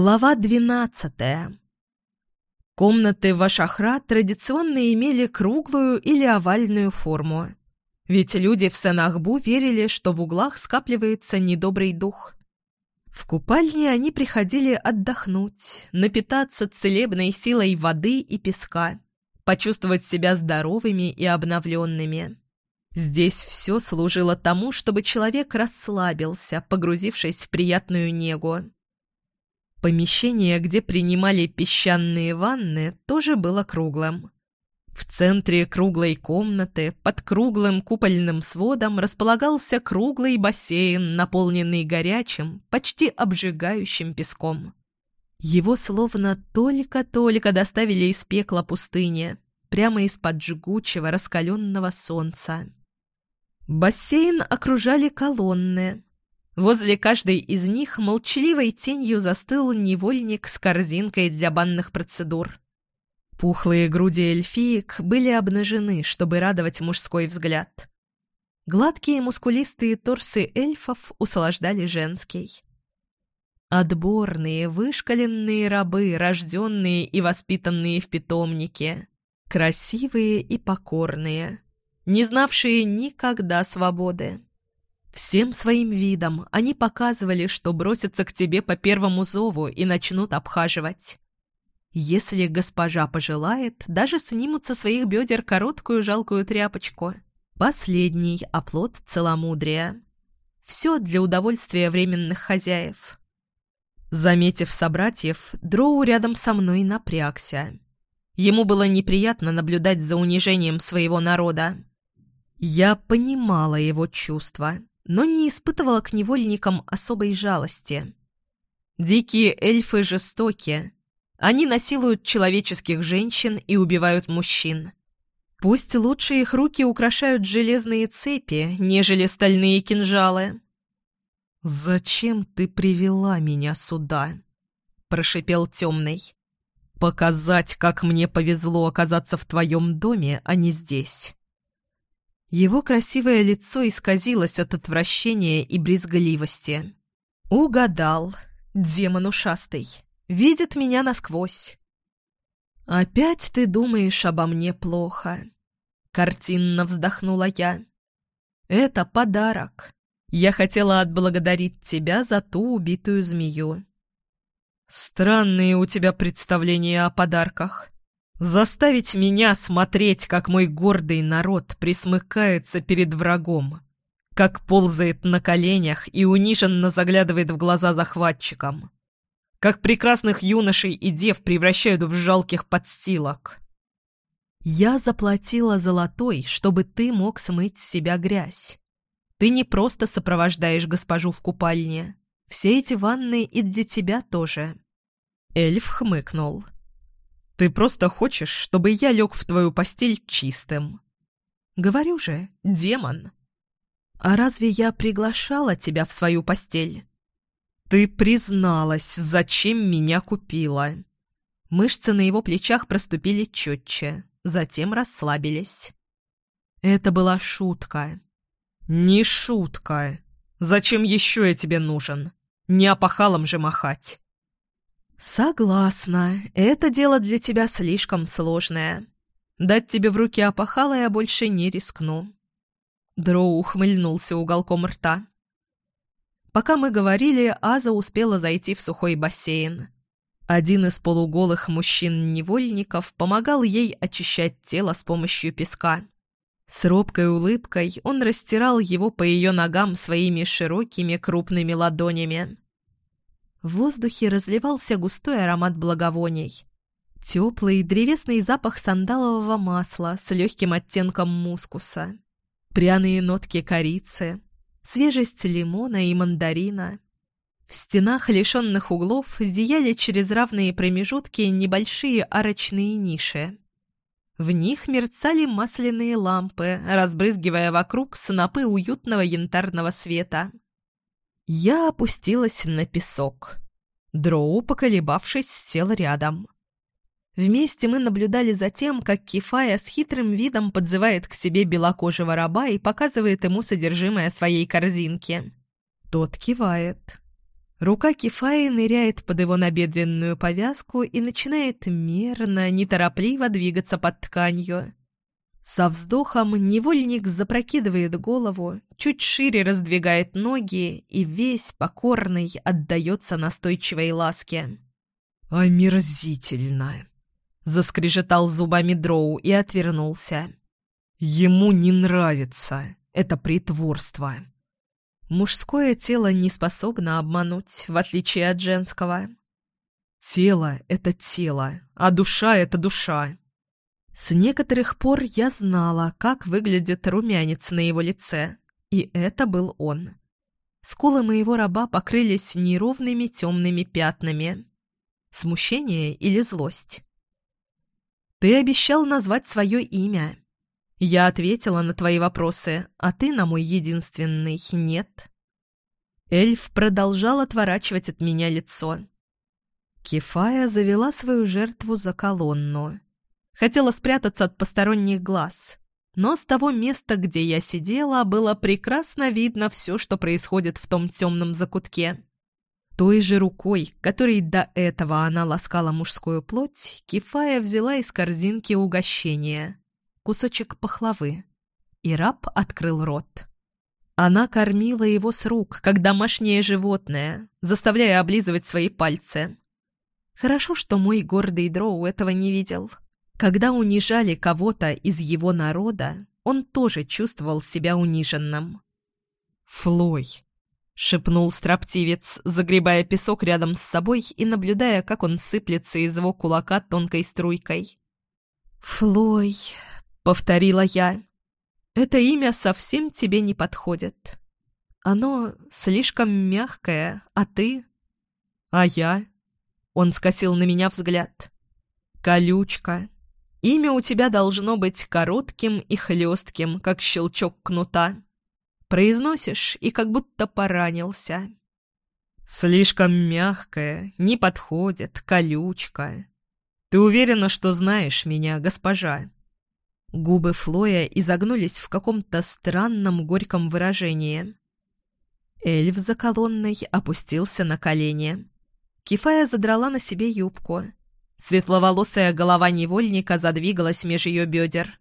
Глава двенадцатая. Комнаты Вашахра традиционно имели круглую или овальную форму. Ведь люди в Сенахбу верили, что в углах скапливается недобрый дух. В купальне они приходили отдохнуть, напитаться целебной силой воды и песка, почувствовать себя здоровыми и обновленными. Здесь все служило тому, чтобы человек расслабился, погрузившись в приятную негу. Помещение, где принимали песчаные ванны, тоже было круглым. В центре круглой комнаты, под круглым купольным сводом, располагался круглый бассейн, наполненный горячим, почти обжигающим песком. Его словно только-только доставили из пекла пустыни, прямо из-под жгучего раскаленного солнца. Бассейн окружали колонны, Возле каждой из них молчаливой тенью застыл невольник с корзинкой для банных процедур. Пухлые груди эльфиек были обнажены, чтобы радовать мужской взгляд. Гладкие мускулистые торсы эльфов услаждали женский. Отборные, вышкаленные рабы, рожденные и воспитанные в питомнике, красивые и покорные, не знавшие никогда свободы. Всем своим видом они показывали, что бросятся к тебе по первому зову и начнут обхаживать. Если госпожа пожелает, даже снимут со своих бедер короткую жалкую тряпочку. Последний оплот целомудрия. Все для удовольствия временных хозяев. Заметив собратьев, Дроу рядом со мной напрягся. Ему было неприятно наблюдать за унижением своего народа. Я понимала его чувства но не испытывала к невольникам особой жалости. Дикие эльфы жестоки. Они насилуют человеческих женщин и убивают мужчин. Пусть лучше их руки украшают железные цепи, нежели стальные кинжалы. «Зачем ты привела меня сюда?» – прошипел темный. «Показать, как мне повезло оказаться в твоем доме, а не здесь». Его красивое лицо исказилось от отвращения и брезгливости. «Угадал, демон ушастый. Видит меня насквозь». «Опять ты думаешь обо мне плохо?» Картинно вздохнула я. «Это подарок. Я хотела отблагодарить тебя за ту убитую змею». «Странные у тебя представления о подарках», Заставить меня смотреть, как мой гордый народ присмыкается перед врагом, как ползает на коленях и униженно заглядывает в глаза захватчикам, как прекрасных юношей и дев превращают в жалких подстилок. Я заплатила золотой, чтобы ты мог смыть с себя грязь. Ты не просто сопровождаешь госпожу в купальне. Все эти ванны и для тебя тоже. Эльф хмыкнул. — ты просто хочешь, чтобы я лег в твою постель чистым. Говорю же, демон. А разве я приглашала тебя в свою постель? Ты призналась, зачем меня купила. Мышцы на его плечах проступили четче, затем расслабились. Это была шутка. Не шутка. Зачем еще я тебе нужен? Не опахалом же махать. «Согласна. Это дело для тебя слишком сложное. Дать тебе в руки опахало я больше не рискну». Дроу ухмыльнулся уголком рта. Пока мы говорили, Аза успела зайти в сухой бассейн. Один из полуголых мужчин-невольников помогал ей очищать тело с помощью песка. С робкой улыбкой он растирал его по ее ногам своими широкими крупными ладонями. В воздухе разливался густой аромат благовоний. Теплый древесный запах сандалового масла с легким оттенком мускуса. Пряные нотки корицы, свежесть лимона и мандарина. В стенах, лишенных углов, зияли через равные промежутки небольшие арочные ниши. В них мерцали масляные лампы, разбрызгивая вокруг снопы уютного янтарного света. Я опустилась на песок. Дроу, поколебавшись, сел рядом. Вместе мы наблюдали за тем, как Кефая с хитрым видом подзывает к себе белокожего раба и показывает ему содержимое своей корзинки. Тот кивает. Рука Кефаи ныряет под его набедренную повязку и начинает мерно, неторопливо двигаться под тканью. Со вздохом невольник запрокидывает голову, чуть шире раздвигает ноги и весь покорный отдается настойчивой ласке. «Омерзительно!» — заскрежетал зубами Дроу и отвернулся. «Ему не нравится. Это притворство». Мужское тело не способно обмануть, в отличие от женского. Тело — это тело, а душа — это душа. С некоторых пор я знала, как выглядит румянец на его лице, и это был он. Скулы моего раба покрылись неровными темными пятнами. Смущение или злость? «Ты обещал назвать свое имя. Я ответила на твои вопросы, а ты на мой единственный нет». Эльф продолжал отворачивать от меня лицо. Кефая завела свою жертву за колонну. Хотела спрятаться от посторонних глаз. Но с того места, где я сидела, было прекрасно видно все, что происходит в том темном закутке. Той же рукой, которой до этого она ласкала мужскую плоть, Кефая взяла из корзинки угощение. Кусочек пахлавы. И раб открыл рот. Она кормила его с рук, как домашнее животное, заставляя облизывать свои пальцы. Хорошо, что мой гордый дроу этого не видел. Когда унижали кого-то из его народа, он тоже чувствовал себя униженным. «Флой!» — шепнул строптивец, загребая песок рядом с собой и наблюдая, как он сыплется из его кулака тонкой струйкой. «Флой!» — повторила я. «Это имя совсем тебе не подходит. Оно слишком мягкое, а ты...» «А я?» — он скосил на меня взгляд. «Колючка, Имя у тебя должно быть коротким и хлестким, как щелчок кнута. Произносишь и как будто поранился. Слишком мягкая, не подходит, колючка. Ты уверена, что знаешь меня, госпожа?» Губы Флоя изогнулись в каком-то странном горьком выражении. Эльф за колонной опустился на колени. Кифая задрала на себе юбку. Светловолосая голова невольника задвигалась меж ее бедер.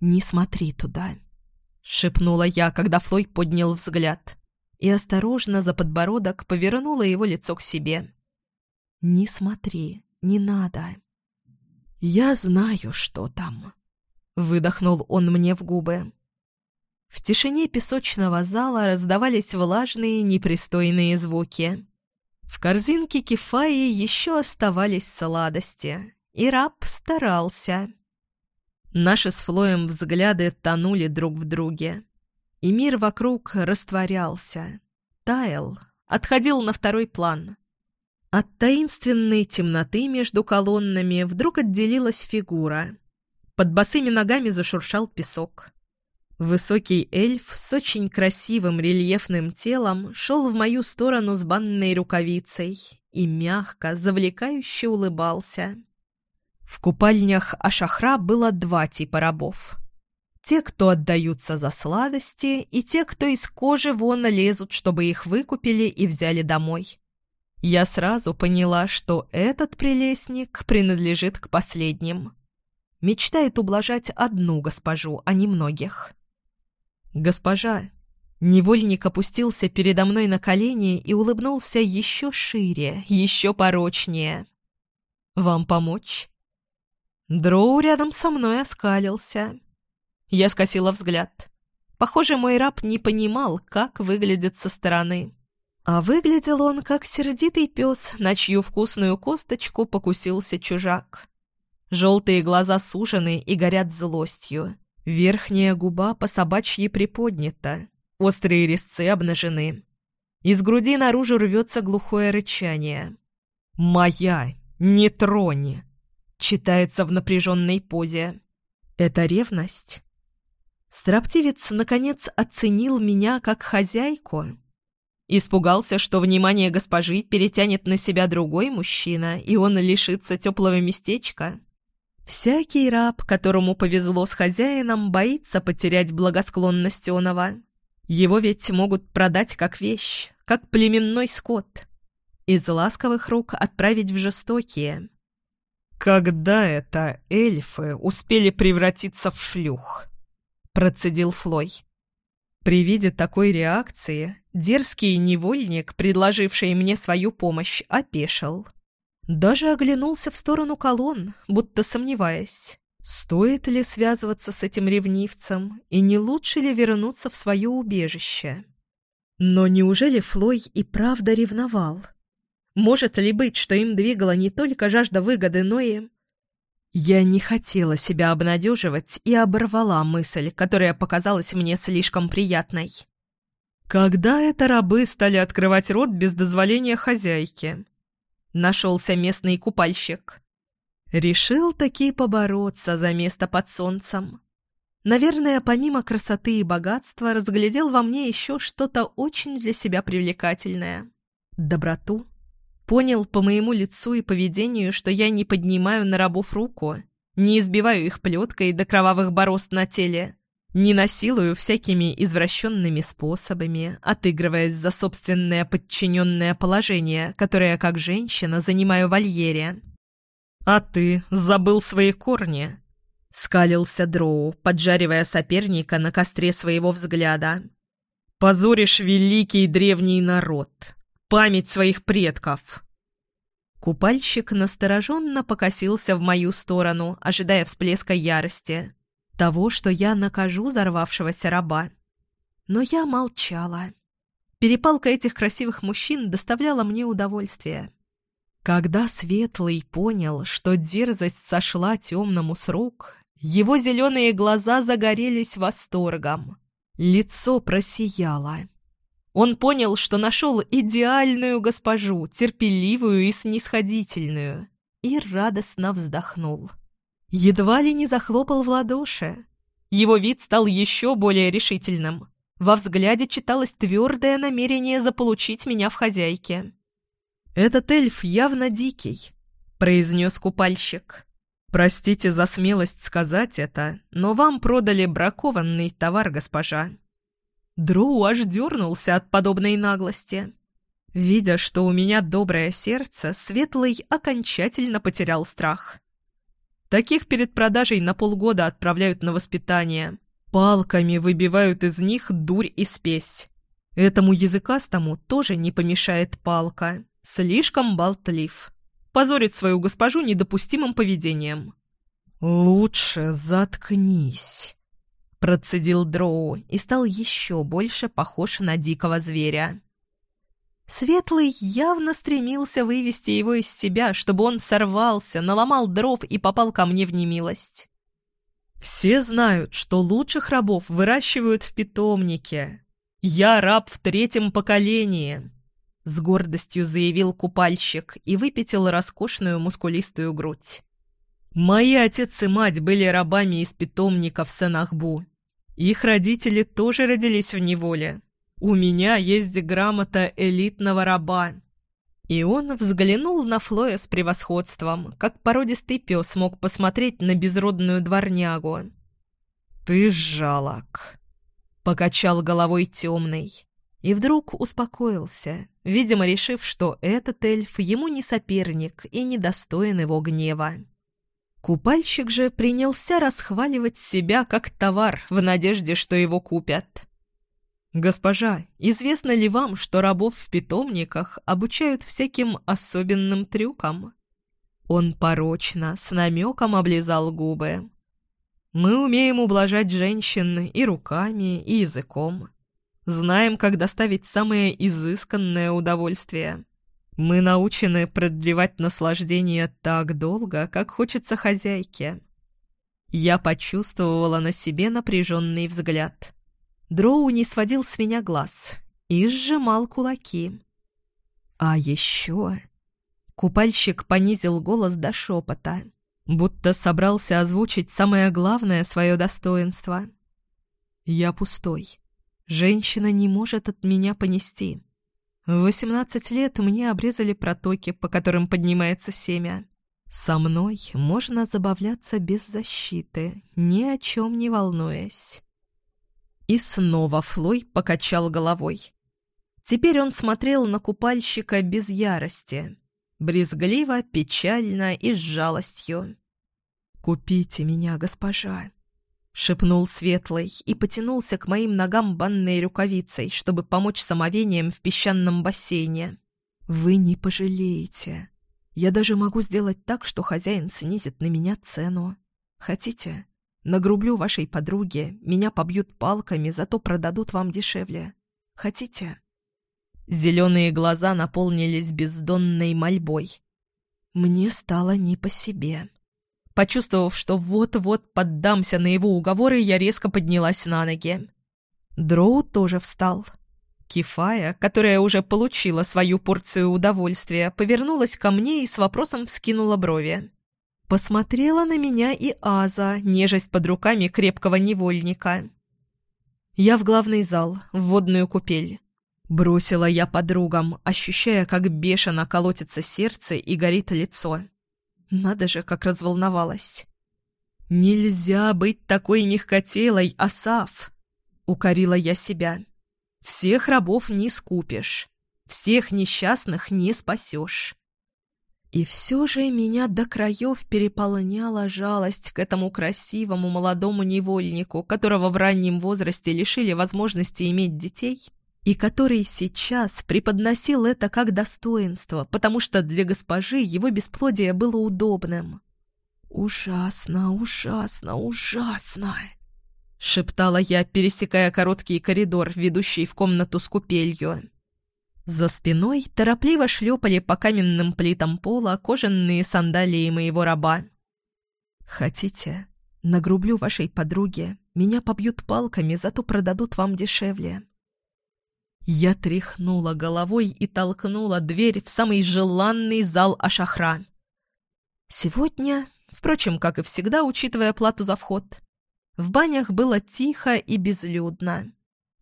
«Не смотри туда», — шепнула я, когда Флой поднял взгляд, и осторожно за подбородок повернула его лицо к себе. «Не смотри, не надо». «Я знаю, что там», — выдохнул он мне в губы. В тишине песочного зала раздавались влажные, непристойные звуки. В корзинке кефаи еще оставались сладости, и раб старался. Наши с Флоем взгляды тонули друг в друге, и мир вокруг растворялся, таял, отходил на второй план. От таинственной темноты между колоннами вдруг отделилась фигура. Под босыми ногами зашуршал песок. Высокий эльф с очень красивым рельефным телом шел в мою сторону с банной рукавицей и мягко, завлекающе улыбался. В купальнях Ашахра было два типа рабов. Те, кто отдаются за сладости, и те, кто из кожи вон лезут, чтобы их выкупили и взяли домой. Я сразу поняла, что этот прелестник принадлежит к последним. Мечтает ублажать одну госпожу, а не многих. «Госпожа!» Невольник опустился передо мной на колени и улыбнулся еще шире, еще порочнее. «Вам помочь?» Дроу рядом со мной оскалился. Я скосила взгляд. Похоже, мой раб не понимал, как выглядит со стороны. А выглядел он, как сердитый пес, на чью вкусную косточку покусился чужак. Желтые глаза сужены и горят злостью. Верхняя губа по собачьи приподнята, острые резцы обнажены. Из груди наружу рвется глухое рычание. «Моя! Не тронь!» читается в напряженной позе. «Это ревность?» Строптивец, наконец, оценил меня как хозяйку. Испугался, что внимание госпожи перетянет на себя другой мужчина, и он лишится теплого местечка. Всякий раб, которому повезло с хозяином, боится потерять благосклонность оного. Его ведь могут продать как вещь, как племенной скот. из ласковых рук отправить в жестокие. «Когда это эльфы успели превратиться в шлюх?» – процедил Флой. При виде такой реакции дерзкий невольник, предложивший мне свою помощь, опешил. Даже оглянулся в сторону колонн, будто сомневаясь, стоит ли связываться с этим ревнивцем и не лучше ли вернуться в свое убежище. Но неужели Флой и правда ревновал? Может ли быть, что им двигала не только жажда выгоды, но и... Я не хотела себя обнадеживать и оборвала мысль, которая показалась мне слишком приятной. Когда это рабы стали открывать рот без дозволения хозяйки? Нашелся местный купальщик. Решил таки побороться за место под солнцем. Наверное, помимо красоты и богатства, разглядел во мне еще что-то очень для себя привлекательное. Доброту, Понял по моему лицу и поведению, что я не поднимаю на рабов руку, не избиваю их плеткой до кровавых борозд на теле, не насилую всякими извращенными способами, отыгрываясь за собственное подчиненное положение, которое, как женщина, занимаю в вольере. «А ты забыл свои корни?» — скалился Дроу, поджаривая соперника на костре своего взгляда. «Позоришь великий древний народ!» память своих предков!» Купальщик настороженно покосился в мою сторону, ожидая всплеска ярости. Того, что я накажу взорвавшегося раба. Но я молчала. Перепалка этих красивых мужчин доставляла мне удовольствие. Когда Светлый понял, что дерзость сошла темному с рук, его зеленые глаза загорелись восторгом. Лицо просияло. Он понял, что нашел идеальную госпожу, терпеливую и снисходительную, и радостно вздохнул. Едва ли не захлопал в ладоши. Его вид стал еще более решительным. Во взгляде читалось твердое намерение заполучить меня в хозяйке. «Этот эльф явно дикий», — произнес купальщик. «Простите за смелость сказать это, но вам продали бракованный товар, госпожа». Дроу аж дернулся от подобной наглости. Видя, что у меня доброе сердце, Светлый окончательно потерял страх. Таких перед продажей на полгода отправляют на воспитание. Палками выбивают из них дурь и спесь. Этому языкастому тоже не помешает палка. Слишком болтлив. Позорит свою госпожу недопустимым поведением. «Лучше заткнись», Процедил Дроу и стал еще больше похож на дикого зверя. Светлый явно стремился вывести его из себя, чтобы он сорвался, наломал дров и попал ко мне в немилость. «Все знают, что лучших рабов выращивают в питомнике. Я раб в третьем поколении», — с гордостью заявил купальщик и выпятил роскошную мускулистую грудь. «Мои отец и мать были рабами из питомника в Сенахбу. Их родители тоже родились в неволе. У меня есть грамота элитного раба». И он взглянул на Флоя с превосходством, как породистый пес мог посмотреть на безродную дворнягу. «Ты жалок», — покачал головой темный. И вдруг успокоился, видимо, решив, что этот эльф ему не соперник и не достоин его гнева. Купальщик же принялся расхваливать себя как товар в надежде, что его купят. «Госпожа, известно ли вам, что рабов в питомниках обучают всяким особенным трюкам?» Он порочно, с намеком облизал губы. «Мы умеем ублажать женщин и руками, и языком. Знаем, как доставить самое изысканное удовольствие. Мы научены продлевать наслаждение так долго, как хочется хозяйке. Я почувствовала на себе напряженный взгляд. Дроу не сводил с меня глаз и сжимал кулаки. А еще... Купальщик понизил голос до шепота, будто собрался озвучить самое главное свое достоинство. «Я пустой. Женщина не может от меня понести. В восемнадцать лет мне обрезали протоки, по которым поднимается семя. Со мной можно забавляться без защиты, ни о чем не волнуясь. И снова Флой покачал головой. Теперь он смотрел на купальщика без ярости, брезгливо, печально и с жалостью. «Купите меня, госпожа!» — шепнул Светлый и потянулся к моим ногам банной рукавицей, чтобы помочь самовением в песчаном бассейне. «Вы не пожалеете. Я даже могу сделать так, что хозяин снизит на меня цену. Хотите? Нагрублю вашей подруге, меня побьют палками, зато продадут вам дешевле. Хотите?» Зеленые глаза наполнились бездонной мольбой. Мне стало не по себе. Почувствовав, что вот-вот поддамся на его уговоры, я резко поднялась на ноги. Дроу тоже встал. Кифая, которая уже получила свою порцию удовольствия, повернулась ко мне и с вопросом вскинула брови. Посмотрела на меня и Аза, нежесть под руками крепкого невольника. Я в главный зал, в водную купель. Бросила я подругам, ощущая, как бешено колотится сердце и горит лицо. Надо же, как разволновалась. «Нельзя быть такой мягкотелой, Асав!» — укорила я себя. «Всех рабов не скупишь, всех несчастных не спасешь». И все же меня до краев переполняла жалость к этому красивому молодому невольнику, которого в раннем возрасте лишили возможности иметь детей и который сейчас преподносил это как достоинство, потому что для госпожи его бесплодие было удобным. «Ужасно, ужасно, ужасно!» — шептала я, пересекая короткий коридор, ведущий в комнату с купелью. За спиной торопливо шлепали по каменным плитам пола кожаные сандалии моего раба. «Хотите, нагрублю вашей подруге, меня побьют палками, зато продадут вам дешевле». Я тряхнула головой и толкнула дверь в самый желанный зал Ашахра. Сегодня, впрочем, как и всегда, учитывая плату за вход, в банях было тихо и безлюдно.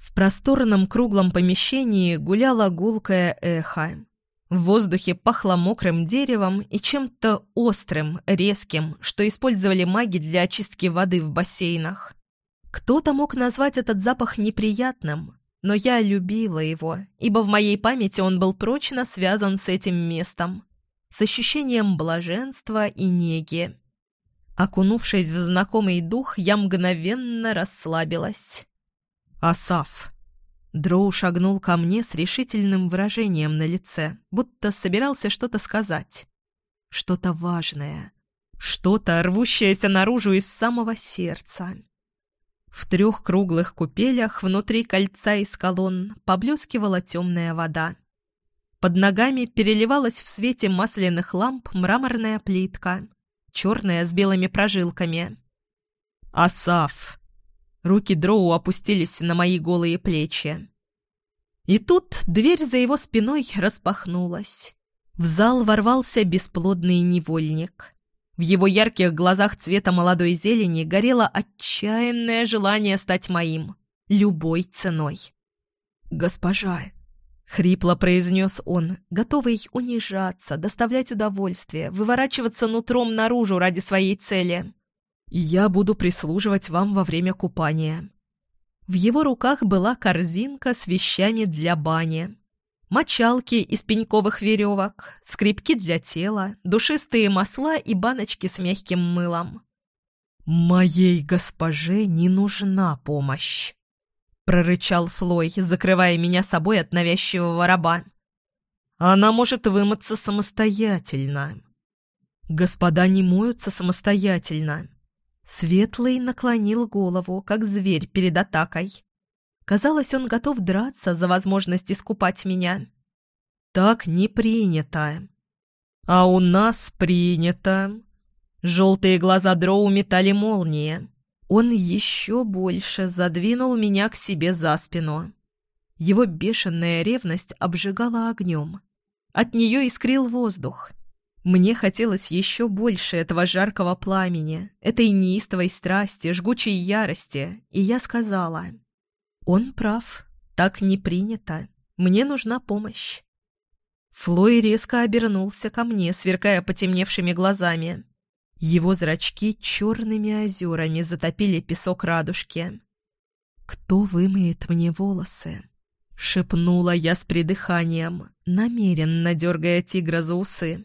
В просторном круглом помещении гуляло гулкое эхо. В воздухе пахло мокрым деревом и чем-то острым, резким, что использовали маги для очистки воды в бассейнах. Кто-то мог назвать этот запах неприятным, но я любила его, ибо в моей памяти он был прочно связан с этим местом, с ощущением блаженства и неги. Окунувшись в знакомый дух, я мгновенно расслабилась. «Асаф!» Дроу шагнул ко мне с решительным выражением на лице, будто собирался что-то сказать. Что-то важное. Что-то, рвущееся наружу из самого сердца. В трех круглых купелях внутри кольца из колонн поблескивала темная вода. Под ногами переливалась в свете масляных ламп мраморная плитка, черная с белыми прожилками. «Асаф!» Руки Дроу опустились на мои голые плечи. И тут дверь за его спиной распахнулась. В зал ворвался бесплодный невольник. В его ярких глазах цвета молодой зелени горело отчаянное желание стать моим. Любой ценой. «Госпожа!» — хрипло произнес он, готовый унижаться, доставлять удовольствие, выворачиваться нутром наружу ради своей цели. «Я буду прислуживать вам во время купания». В его руках была корзинка с вещами для бани мочалки из пеньковых веревок, скрипки для тела, душистые масла и баночки с мягким мылом. «Моей госпоже не нужна помощь», — прорычал Флой, закрывая меня собой от навязчивого раба. «Она может вымыться самостоятельно». «Господа не моются самостоятельно». Светлый наклонил голову, как зверь перед атакой. Казалось, он готов драться за возможность искупать меня. Так не принято. А у нас принято. Желтые глаза Дроу метали молнии. Он еще больше задвинул меня к себе за спину. Его бешеная ревность обжигала огнем. От нее искрил воздух. Мне хотелось еще больше этого жаркого пламени, этой неистовой страсти, жгучей ярости, и я сказала... Он прав. Так не принято. Мне нужна помощь. Флой резко обернулся ко мне, сверкая потемневшими глазами. Его зрачки черными озерами затопили песок радужки. «Кто вымоет мне волосы?» — Шепнула я с придыханием, намеренно дергая тигра за усы.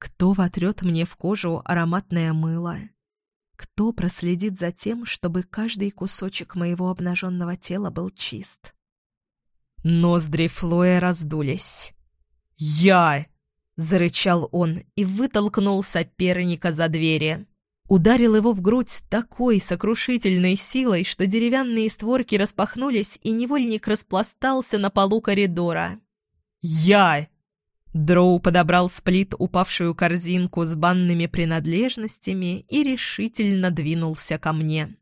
Кто вотрет мне в кожу ароматное мыло? Кто проследит за тем, чтобы каждый кусочек моего обнаженного тела был чист? Ноздри Флоя раздулись. «Я!» — зарычал он и вытолкнул соперника за двери. Ударил его в грудь с такой сокрушительной силой, что деревянные створки распахнулись, и невольник распластался на полу коридора. «Я!» Дроу подобрал сплит упавшую корзинку с банными принадлежностями и решительно двинулся ко мне.